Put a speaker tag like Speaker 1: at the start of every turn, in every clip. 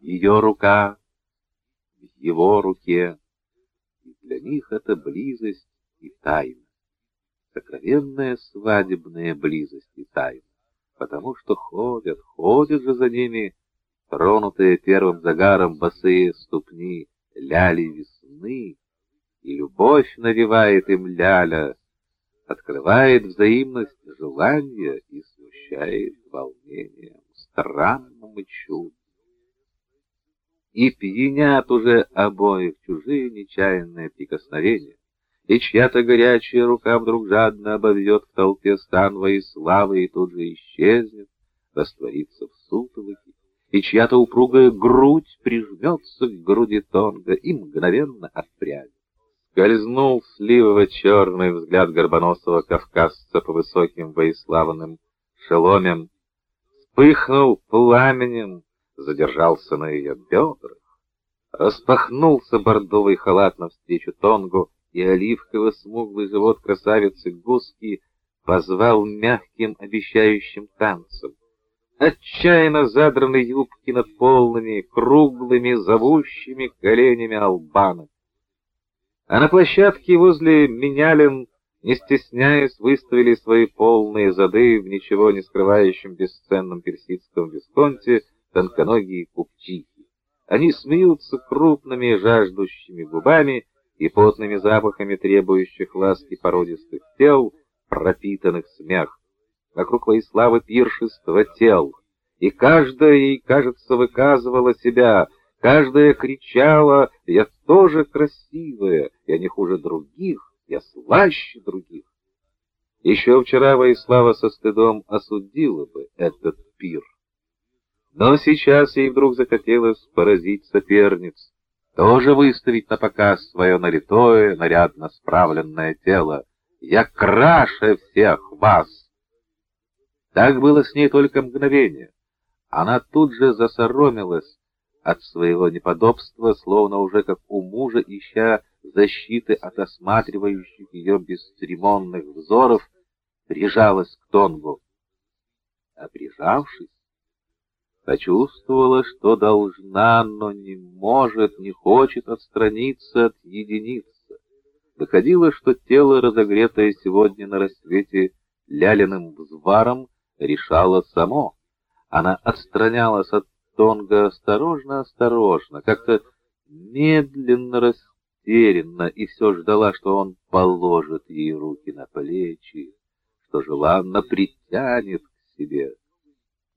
Speaker 1: Ее рука в его руке, и для них это близость и тайна, сокровенная свадебная близость и тайна, потому что ходят, ходят же за ними тронутые первым загаром босые ступни ляли весны, и любовь навевает им ляля, открывает взаимность желания и смущает волнением странному чуду. И пьянят уже обоих чужие нечаянные прикосновения, и чья-то горячая рука вдруг жадно обовьет в толпе станва и славы и тут же исчезнет, растворится в сутолоке, и чья-то упругая грудь прижмется к груди Тонга и мгновенно отпрянет. Скользнул сливово-черный взгляд горбоносого кавказца по высоким воиславным шеломям, вспыхнул пламенем, задержался на ее бедрах, распахнулся бордовый халат навстречу Тонгу, и оливково-смуглый живот красавицы Гуски позвал мягким обещающим танцем. Отчаянно задраны юбки над полными, круглыми, зовущими коленями албанок. А на площадке возле менялин, не стесняясь, выставили свои полные зады в ничего не скрывающем бесценном персидском висконте тонконогие купчихи. Они смеются крупными жаждущими губами и потными запахами требующих ласки породистых тел, пропитанных смех. Вокруг Воиславы пиршество тел, и каждая ей, кажется, выказывала себя, каждая кричала «Я тоже красивая, я не хуже других, я слаще других». Еще вчера Воислава со стыдом осудила бы этот пир. Но сейчас ей вдруг захотелось поразить соперниц, тоже выставить на показ свое налитое, нарядно справленное тело. Я краше всех вас. Так было с ней только мгновение. Она тут же засоромилась от своего неподобства, словно уже как у мужа, ища защиты от осматривающих ее бесцеремонных взоров, прижалась к Тонгу. А прижавшись, почувствовала, что должна, но не может, не хочет отстраниться от единицы. Выходило, что тело, разогретое сегодня на рассвете лялиным взваром, решало само. Она отстранялась от Тонга осторожно-осторожно, как-то медленно, растерянно, и все ждала, что он положит ей руки на плечи, что желанно притянет к себе.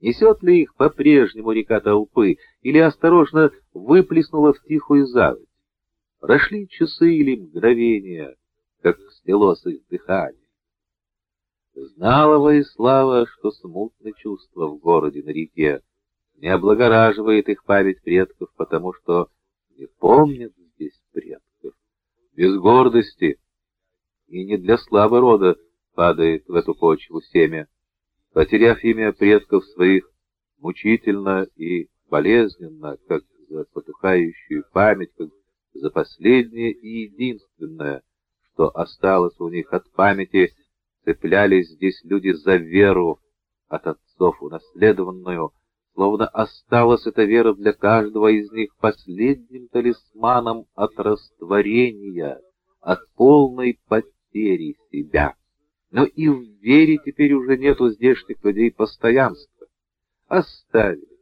Speaker 1: Несет ли их по-прежнему река толпы, или осторожно выплеснула в тихую заводь? Прошли часы или мгновения, как снялось их дыхание. Знала Воислава, что смутное чувство в городе на реке не облагораживает их память предков, потому что не помнят здесь предков. Без гордости и не для славы рода падает в эту почву семя потеряв имя предков своих мучительно и болезненно, как за потухающую память, как за последнее и единственное, что осталось у них от памяти, цеплялись здесь люди за веру от отцов унаследованную, словно осталась эта вера для каждого из них последним талисманом от растворения, от полной потери себя. Но и в вере теперь уже нету здешних людей постоянства. Оставили,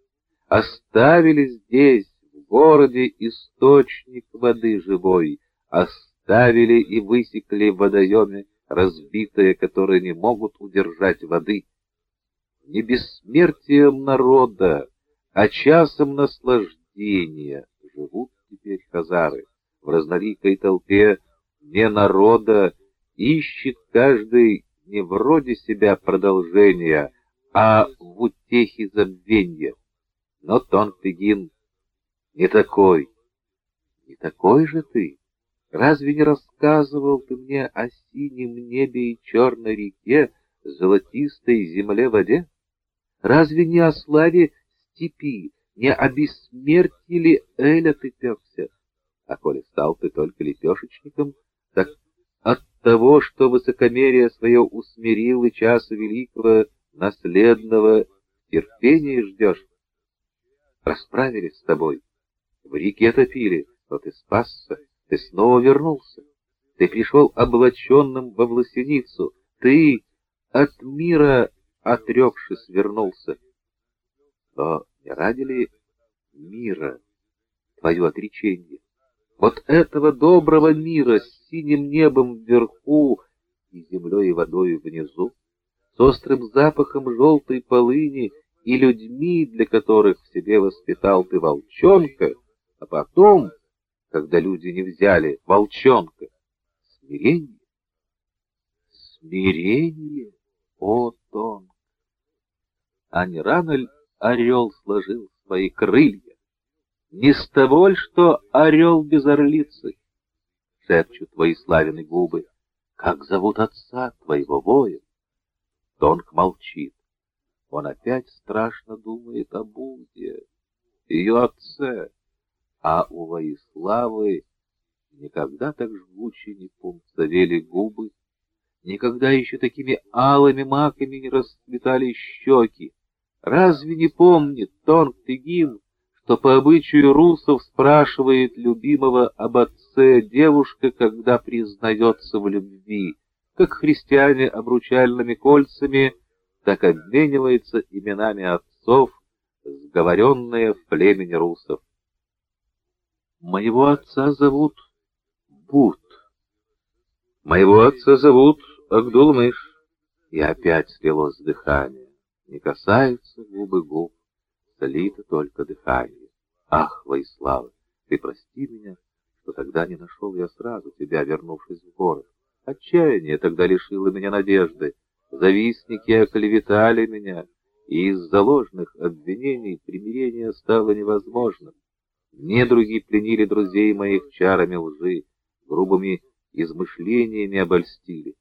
Speaker 1: оставили здесь, в городе, источник воды живой, оставили и высекли в водоеме разбитые, которые не могут удержать воды. Не бессмертием народа, а часом наслаждения живут теперь хазары в разноликой толпе не народа, ищет каждый не вроде себя продолжения, а в утехе забвенья. Но Тонпегин не такой. Не такой же ты. Разве не рассказывал ты мне о синем небе и черной реке, золотистой земле воде? Разве не о славе степи, не о бессмертии ли Эля ты пекся? А коли стал ты только лепешечником, так того, что высокомерие свое усмирил и часу великого наследного терпения ждешь. расправились с тобой. В реке топили, но ты спасся, ты снова вернулся. Ты пришел облаченным во власеницу, ты от мира отрекшись вернулся. Но не ради ли мира твое отречение? Вот этого доброго мира с синим небом вверху и землей и водой внизу, с острым запахом желтой полыни и людьми, для которых в себе воспитал ты волчонка, а потом, когда люди не взяли волчонка, смирение, смирение, о, тон! А не рано ли орел сложил свои крылья? Не с того ль, что орел без орлицы? Шепчут твои славины губы. Как зовут отца твоего воин? Тонк молчит. Он опять страшно думает о Будде, ее отце, а у Воиславы никогда так жгуче не пунцовели губы, никогда еще такими алыми маками не расцветали щеки. Разве не помнит Тонг Тыгин, что по обычаю русов спрашивает любимого об отце девушка, когда признается в любви, как христиане обручальными кольцами, так обменивается именами отцов, сговоренные в племени русов. Моего отца зовут Бут. Моего отца зовут Агдулмыш. И опять слилось дыхание. Не касаются губы губ слито только дыхание. Ах, Воислава, ты прости меня, что тогда не нашел я сразу тебя, вернувшись в город. Отчаяние тогда лишило меня надежды. Завистники оклеветали меня, и из-за ложных обвинений примирение стало невозможным. Недруги пленили друзей моих чарами лжи, грубыми измышлениями обольстили.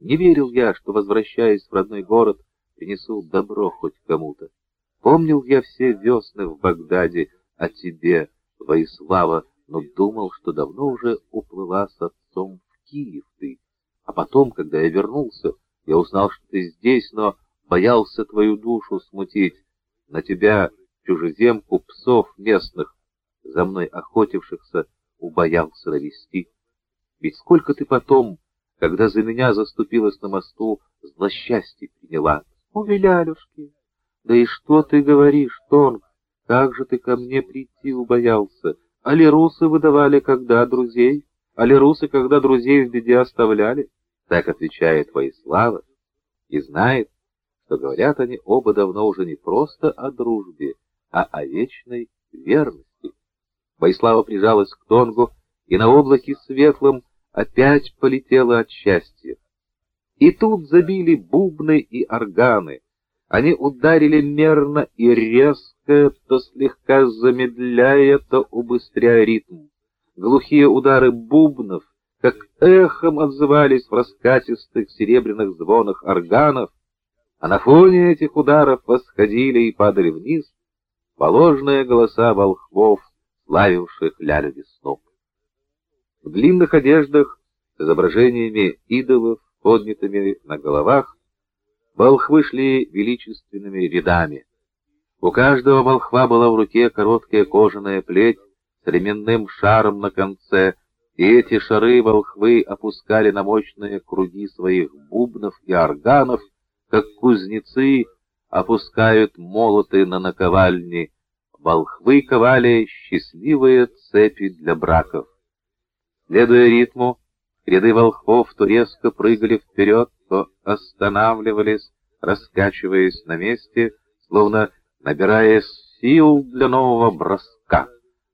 Speaker 1: Не верил я, что, возвращаясь в родной город, принесу добро хоть кому-то. Помнил я все весны в Багдаде о тебе, Воислава, но думал, что давно уже уплыла с отцом в Киев ты. А потом, когда я вернулся, я узнал, что ты здесь, но боялся твою душу смутить. На тебя, чужеземку, псов местных, за мной охотившихся, убоялся навести. Ведь сколько ты потом, когда за меня заступилась на мосту, злосчастье приняла. Вилялюшки! Да и что ты говоришь, Тонг? Как же ты ко мне прийти убоялся? Али русы выдавали, когда друзей? Али русы, когда друзей в беде оставляли? Так отвечает Воислава и знает, что говорят они оба давно уже не просто о дружбе, а о вечной верности. Воислава прижалась к Тонгу, и на облаке светлом опять полетела от счастья. И тут забили бубны и органы, они ударили мерно и резко, то слегка замедляя, то убыстряя ритм. Глухие удары бубнов, как эхом отзывались в раскатистых серебряных звонах органов, а на фоне этих ударов восходили и падали вниз положенные голоса волхвов, славивших Лялю весну. В длинных одеждах с изображениями идолов, поднятыми на головах, Волхвы шли величественными рядами. У каждого волхва была в руке короткая кожаная плеть с ременным шаром на конце, и эти шары волхвы опускали на мощные круги своих бубнов и органов, как кузнецы опускают молоты на наковальни. Волхвы ковали счастливые цепи для браков. Следуя ритму, ряды волхвов то резко прыгали вперед, то останавливались, раскачиваясь на месте, словно набирая сил для нового броска.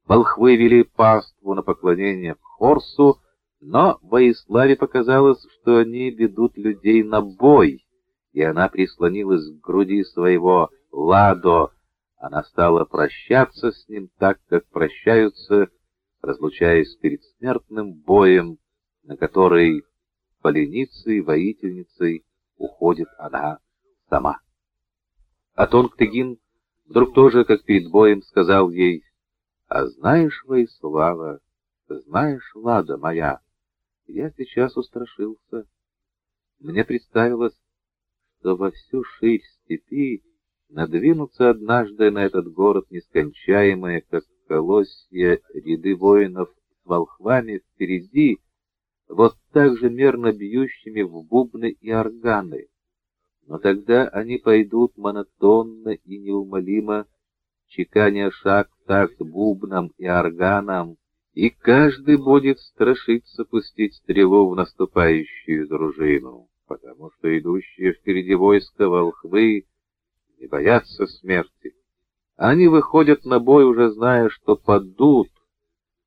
Speaker 1: Волхвы вели паству на поклонение к Хорсу, но Воиславе показалось, что они ведут людей на бой, и она прислонилась к груди своего Ладо. Она стала прощаться с ним так, как прощаются, разлучаясь перед смертным боем, на который поленицей, воительницей уходит она сама. А Тонг-Тыгин вдруг тоже, как перед боем, сказал ей, «А знаешь, Ваислава, знаешь, Лада моя, я сейчас устрашился. Мне представилось, что во всю ширь степи надвинутся однажды на этот город нескончаемые, как колосья, ряды воинов с волхвами впереди, вот так же мерно бьющими в бубны и органы. Но тогда они пойдут монотонно и неумолимо, чеканя шаг в такт бубнам и органам, и каждый будет страшиться пустить стрелу в наступающую дружину, потому что идущие впереди войска волхвы не боятся смерти. Они выходят на бой, уже зная, что падут,